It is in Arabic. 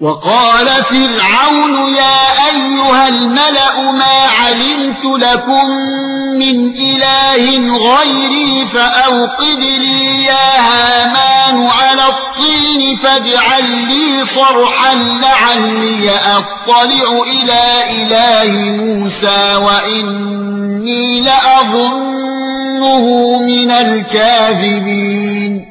وقال فرعون يا أيها الملأ ما علمت لكم من إله غيري فأوقد لي يا هامان على الطين فاجعل لي صرحا لعلي أطلع إلى إله موسى وإني لأظنه من الكاذبين